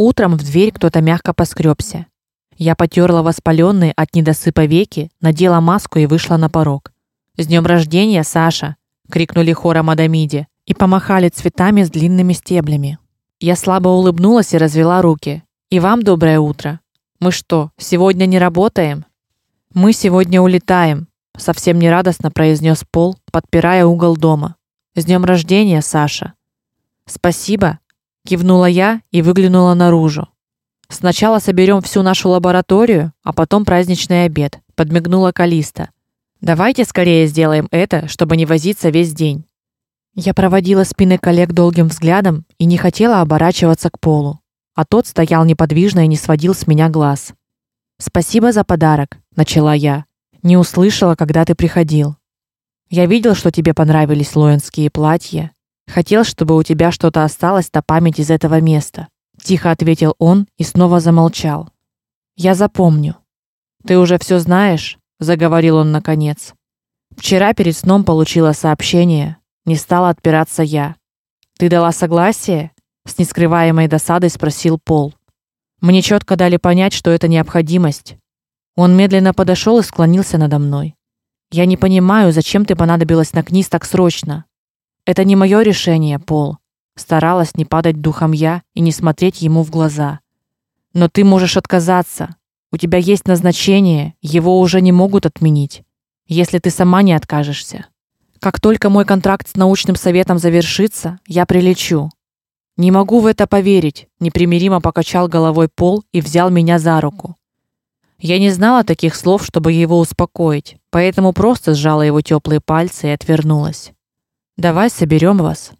Утром в дверь кто-то мягко поскребся. Я потёрла воспалённые от недосыпа веки, надела маску и вышла на порог. "С днём рождения, Саша!" крикнули хором Адамиде и помахали цветами с длинными стеблями. Я слабо улыбнулась и развела руки. "И вам доброе утро. Мы что, сегодня не работаем?" "Мы сегодня улетаем", совсем нерадостно произнес Пол, подпирая угол дома. "С днём рождения, Саша!" "Спасибо", кивнула я и выглянула наружу. Сначала соберем всю нашу лабораторию, а потом праздничный обед, подмигнула Калиста. Давайте скорее сделаем это, чтобы не возиться весь день. Я проводила спины коллег долгим взглядом и не хотела оборачиваться к полу, а тот стоял неподвижно и не сводил с меня глаз. Спасибо за подарок, начала я. Не услышала, когда ты приходил. Я видел, что тебе понравились лоенские платья. Хотел, чтобы у тебя что-то осталось на память из этого места тихо ответил он и снова замолчал. Я запомню. Ты уже все знаешь, заговорил он наконец. Вчера перед сном получила сообщение, не стала отпираться я. Ты дала согласие? с нескрываемой досадой спросил Пол. Мне четко дали понять, что это необходимость. Он медленно подошел и склонился надо мной. Я не понимаю, зачем ты понадобилась на Книс так срочно. Это не мое решение, Пол. Старалась не падать духом я и не смотреть ему в глаза. Но ты можешь отказаться. У тебя есть назначение, его уже не могут отменить, если ты сама не откажешься. Как только мой контракт с научным советом завершится, я прилечу. Не могу в это поверить, непримиримо покачал головой Пол и взял меня за руку. Я не знала таких слов, чтобы его успокоить, поэтому просто сжала его теплые пальцы и отвернулась. Давай соберем вас,